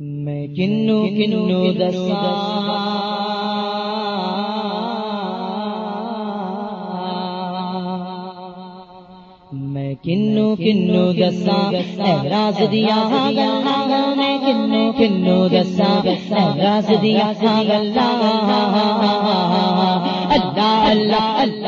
میں کنو کنو دسا میں کنو کنو دسا راز دیا میں کنو کنو دسا راز دیا اللہ اللہ اللہ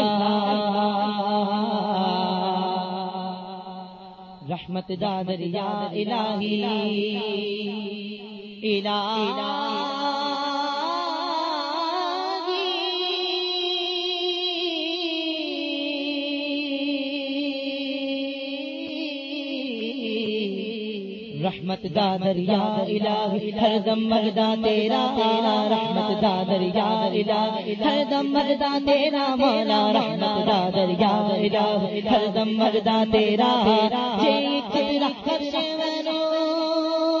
رحمت دا دریا الہی الہ رحمت دا دریا الہ ہر دم مردا تیرا رحمت دا دریا الہ ہر دم مردا تیرا مولا رحمت دا دریا الہ ہر دم مردا تیرا جے کتنا خرش ونو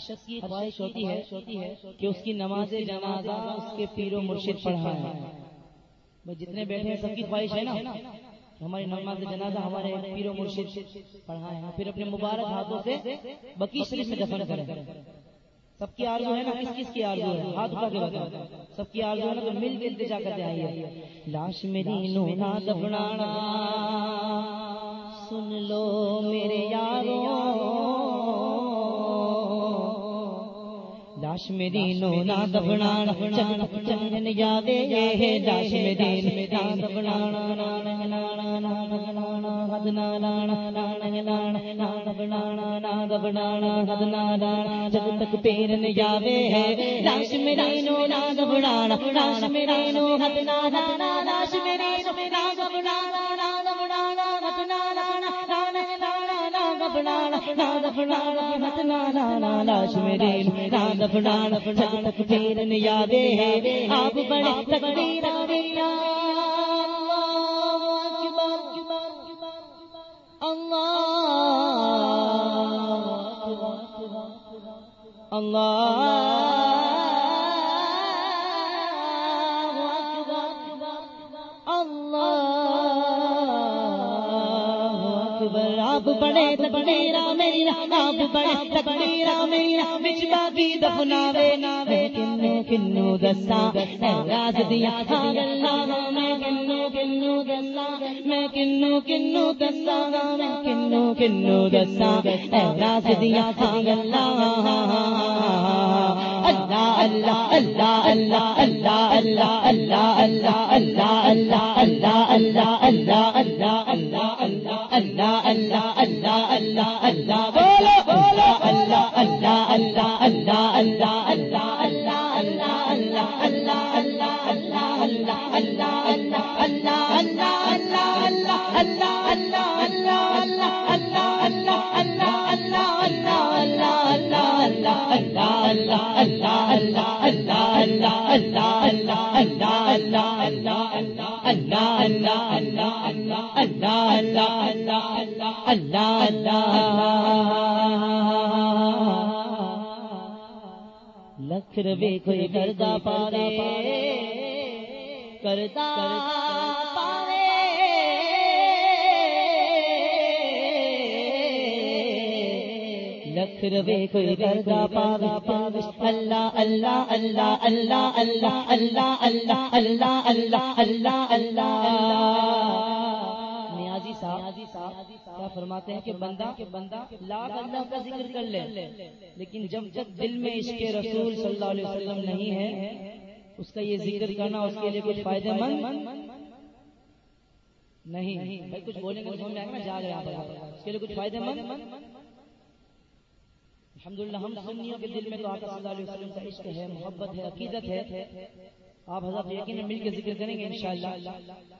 شخص کی خواہش ہوتی ہے کہ اس کی نماز جنازہ اس کے پیر و مرشد پڑھا ہے جتنے بیٹھے ہیں سب کی خواہش ہے نا ہماری نماز جنازہ ہمارے پیر و مرشد پڑھا ہے پھر اپنے مبارک ہاتھوں سے بکی شریف میں دفن کریں۔ سب کی آرزو ہے نا کس کس کی آرزو ہے؟ ہاتھ اٹھا کے بتاؤ۔ سب کی آرزو ہے نا تو مل مل جا کر آئیے۔ لاش میری نو نہ دفنانا سن لو میرے یاروں۔ داش میری نونا دبنا چندن یادے یہ داش میری نونا دبنا ہدنا لانا لانا لانا لانا بنانا نا دبنا ہدنا لانا جب تک پیر ن جاوے ہے دفنان نا دفنان مت نا لانا لاش میرے نا یادے ہے آپ آپ بڑے تقدیرا میری آپ بڑے تقدیرا میری بچ باقی دفناوے ناوے کنو کنو دسا راز دیا تھا گلا میں کنو کنو دسا میں کنو کنو دسا میں کنو کنو دسا راز دیا تھا گلا اللہ اللہ اللہ اللہ اللہ اللہ اللہ اللہ اللہ اللہ اللہ اللہ اللہ اللہ اللہ اللہ اللہ اللہ اللہ اللہ کردا پارے لکھ روے کوئی کردا پاوے پاوے اللہ اللہ اللہ اللہ اللہ اللہ اللہ اللہ اللہ اللہ اللہ نیازی صاحب کیا فرماتے ہیں کہ بندہ کہ بندہ لاکھ اللہ کا ذکر کر لے لیکن جب جب دل میں اس کے رسول صلی اللہ علیہ وسلم نہیں ہے اس کا یہ ذکر کرنا اس کے لیے کچھ فائدہ مند نہیں۔ بھائی کچھ بولیں گے سمجھ میں آئے گا جا رہے اس کے لیے کچھ فائدہ مند؟ الحمدللہ، ہم سنیوں کے دل میں تو آقا صلی اللہ علیہ وسلم کا عشق ہے، محبت ہے، عقیدت ہے۔ آپ حضرت یقین مل کے ذکر کریں گے انشاءاللہ۔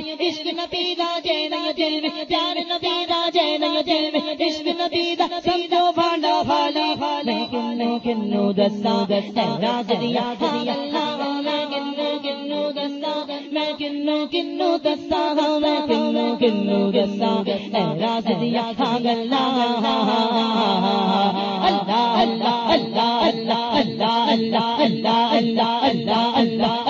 عشق نبی دا جے نہ پیار نبی دا جے نہ دل میں عشق نبی دا سمجھو بھانڈا بھالا میں کنو کنو دسا دسا راز دیا دیا میں کنو کنو دسا میں کنو کنو دسا میں کنو کنو دسا راز دیا اللہ اللہ اللہ اللہ اللہ اللہ اللہ اللہ اللہ اللہ اللہ اللہ اللہ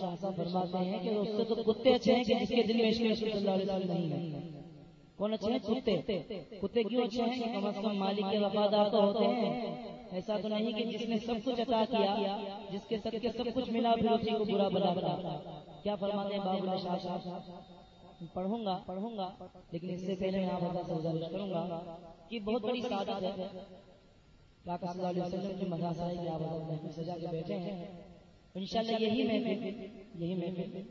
شاہ صاحب فرماتے ہیں کہ اس سے تو کتے اچھے ہیں کہ جس کے دل میں عشق رسول اللہ علیہ وسلم نہیں ہے۔ کون اچھے ہیں؟ کتے۔ کتے کیوں اچھے ہیں کہ کم از کم مالک کے وفادار تو ہوتے ہیں۔ ایسا تو نہیں کہ جس نے سب کچھ عطا کیا، جس کے سب کے سب کچھ ملا، پھر اسی کو برا بلا بلا کیا فرماتے ہیں بابو شاہ صاحب؟ پڑھوں گا پڑھوں گا، لیکن اس سے پہلے میں آپ سے گزارش کروں گا کہ بہت بڑی سعادت ہے۔ آقا صلی اللہ علیہ وسلم کی مدرسہ ہے کہ آپ سجا کے بیٹھے ہیں۔ انشاءاللہ یہی محفل یہی محفل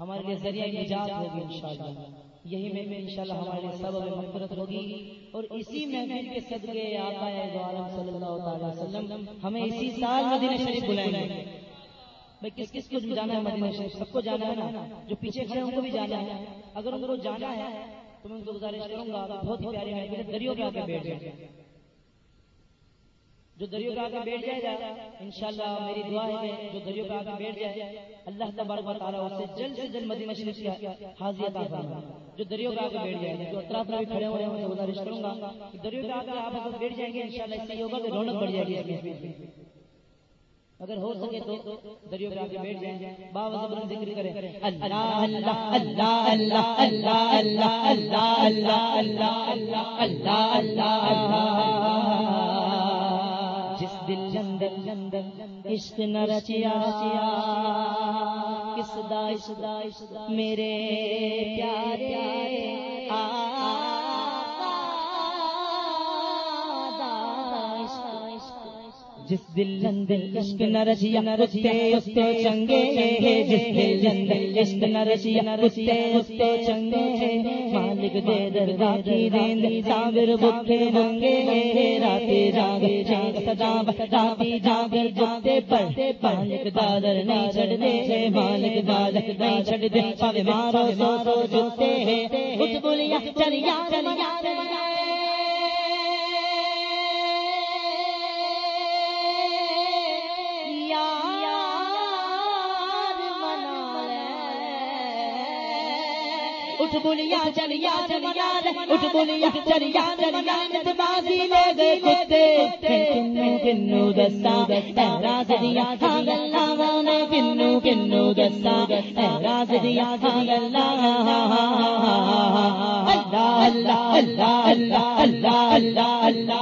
ہمارے لیے ذریعہ نجات ہوگی انشاءاللہ۔ یہی محفل انشاءاللہ ہمارے لیے سبب مغفرت ہوگی۔ اور اسی محفل کے صدقے آقا دو عالم صلی اللہ تعالی وسلم ہمیں اسی سال مدینہ شریف بلائیں گے۔ بھائی، کس کس کو جانا ہے مدینہ شریف؟ سب کو جانا ہے نا؟ جو پیچھے کھڑے ان کو بھی جانا ہے۔ اگر ان کو جانا ہے تو میں ان کو گزارش کروں گا بہت ہی پیاری محفل دریوں کے آگے بیٹھ جائے جو دریوں کا آگے بیٹھ جائے گا انشاءاللہ میری دعا ہے جو دریوں کا آگے بیٹھ جائے اللہ تبارک و تعالی اس جلد سے جلد مدینہ شریف کی حاضری عطا فرمائے جو دریوں کا آگے بیٹھ جائے گا جو اطراف میں بھی کھڑے ہوئے ہیں میں گزارش کروں گا کہ دریوں کا آگے آپ بیٹھ جائیں گے انشاءاللہ اس سے یہ ہوگا کہ رونق بڑھ جائے گی اس میں اگر ہو سکے تو دریوں کے آگے بیٹھ جائیں بابا ذکر کریں اللہ اللہ اللہ اللہ اللہ اللہ اللہ اللہ اللہ اللہ اللہ اللہ جس دل جندل جندل عشق نہ رچیا کس دا عشق؟ میرے پیارے آ جس دل عشق نہ رچیا چنگے جس دل عشق نہ رچیا چنگے ہے مالک دے درگاہ کی دیند ساگر بکھے منگے ہے رات جاگ سدا بسدا بھی جاگ جاتے پڑھتے مالک دادر نہ چھڑ دے مالک بالک نہ چھڑ دے پاوے مارو سو سو جوتے ہے اس بولیا چل یار یار اٹھ بولیا چلیا چلیا اٹھ بولیا چلیا چلیا نت بازی لے گئے کتے کنو کنو دسا راز دیا تھا گلا وانا کنو کنو دسا راز دیا تھا گلا اللہ اللہ اللہ اللہ اللہ اللہ اللہ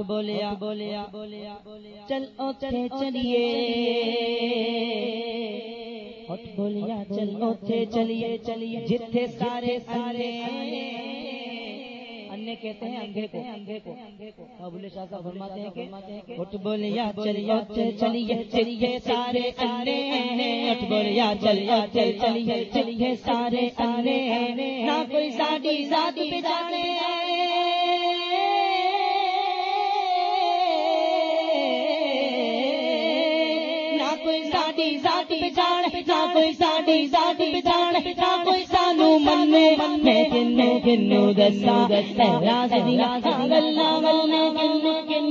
بولیا بولیا۔ بولیا بولیا۔ چل اوتھے چلیے۔ اٹھ بولیا چل اوتھے چلیے چلیے۔ جتھے سارے سارے انے کہتے ہیں انگے کو۔ کو ابو شاہ صاحب فرماتے ہیں کہ اٹھ بولیا چلیے اوتھے چلیے۔ چلیے سارے انے اٹھ بولیا چلیے چلیے۔ چلیے سارے انے نہ کوئی ساڈی ذات پہ جانے۔ کوئی ساڈی ذات پہچان نہ کوئی ساڈی ذات پہچان نہ کوئی سانو من میں۔ میں کنو کنو دسا راز دیا گلا گلا کنو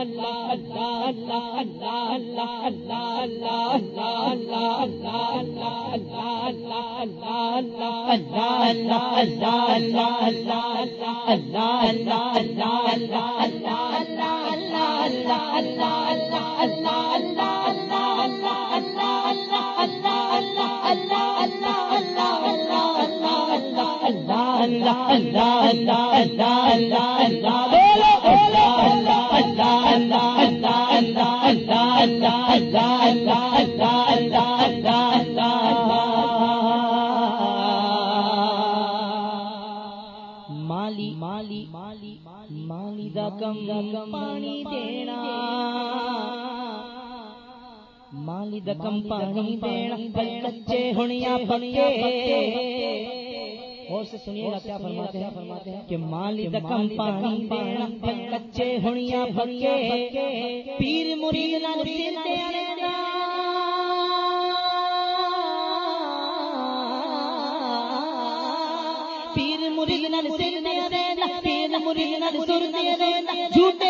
اللہ اللہ اللہ اللہ اللہ اللہ مالی مالی مالی مالی دا کم پانی دینا مالی دا کم پانی دینا بچے ہنیا پکے اور سے سنیے گا کیا فرماتے ہیں فرماتے ہیں؟ کہ مالی دکم پانی دینا کچے پکے پیر مرید نال سیندے دینا پیر مرید نال سیندے دینا پیر مرید سر دے جھوٹے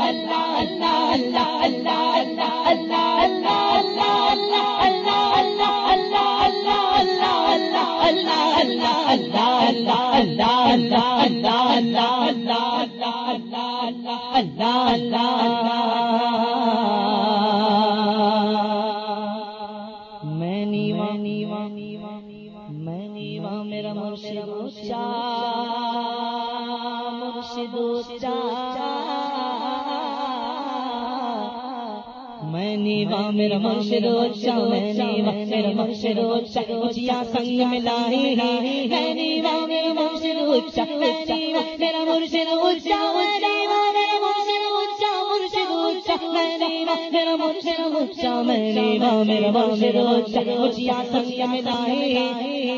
اللہ مرشد شاہ میں نے مقصر مرشد شاہ اچیا سنگ جائے جائے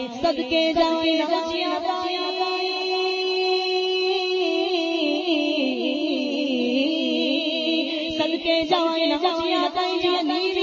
کے جائے جائے جائے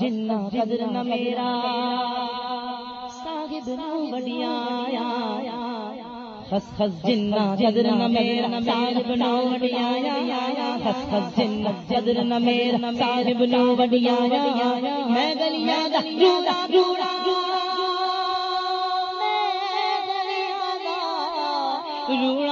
جنا قدر نہ میرا. صاحب نو بڑیا خس خس جنا قدر نہ میرا. صاحب نو بڑیا خس خس جنا قدر نہ میرا. صاحب نو بڑیا میں گلیاں دا روڑا روڑا روڑا.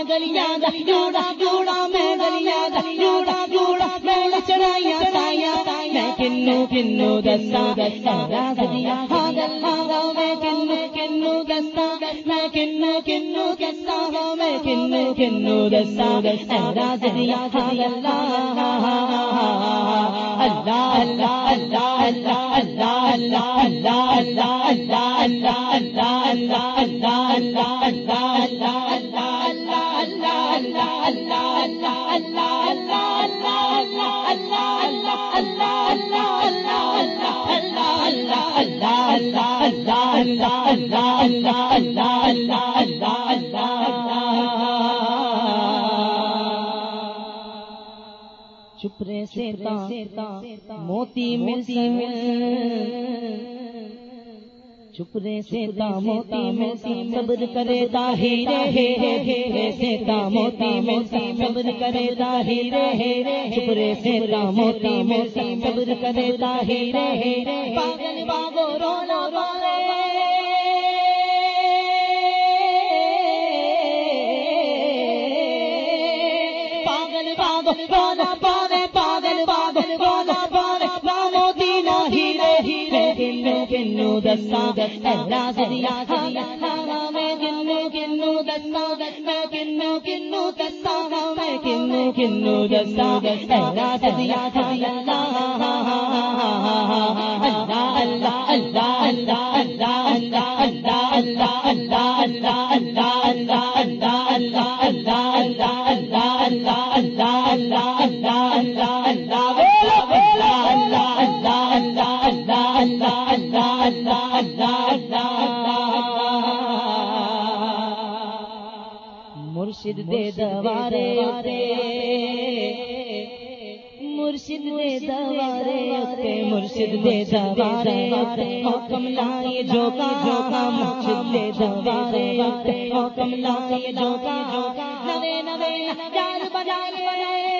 میں گلیاں جوڑا جوڑا میں گلیاں جوڑا جوڑا میں چڑھایا تایا میں کنو کنو دسا دسا راز دیا ہاں گلا میں کنو کنو دسا میں کنو کنو دسا گا میں کنو کنو دسا دسا راز دیا ہاں گلا اللہ اللہ اللہ اللہ اللہ اللہ اللہ اللہ اللہ اللہ اللہ اللہ اللہ اللہ اللہ اللہ چپرے سیتا موتی ملتی مل شکرے سے داموتی میں صبر کرے داہی رہے شکرے سے داموتی میں صبر کرے داہی رے شکرے سے داموتی میں صبر کرے داہی رہے پاگل باغو رونا پاگل باغو رونا بارے دسا دیا دیا میں کنو کنو دسا دسا کنو کنو دسا میں کنو کنو دسا دیا اللہ اللہ اللہ اللہ اللہ اللہ اللہ اللہ اللہ اللہ اللہ دوارے مرشد دے دوارے مرشد دے دوارے حکم لائے جو کا جو کا مرشد دے دوارے حکم لائے جو کا جو کا۔ نوے نوے یار بنائے۔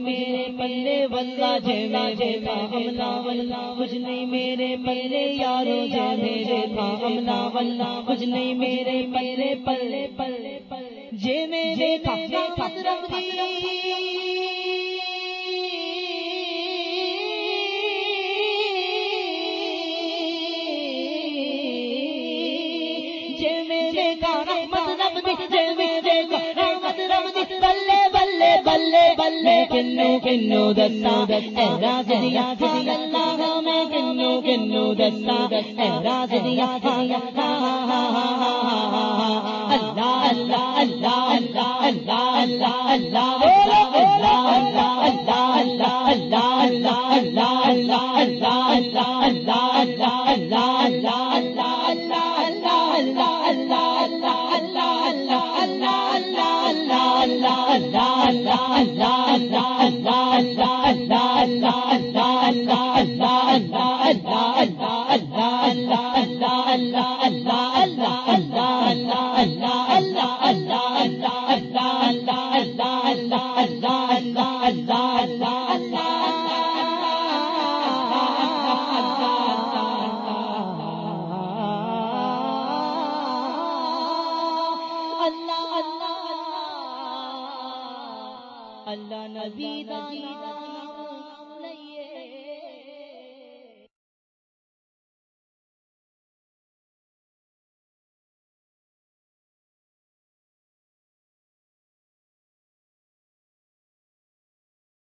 میرے پلے ولہ جمے ویکھا اللہ ولہ بجلی میرے پلے یارو جمے ویکھا اللہ ولہ میرے پلے پلے پلے کنو کنو دسا راج دیا میں کنو کنو دسا راج دیا اللہ اللہ اللہ اللہ اللہ اللہ اللہ اللہ اللہ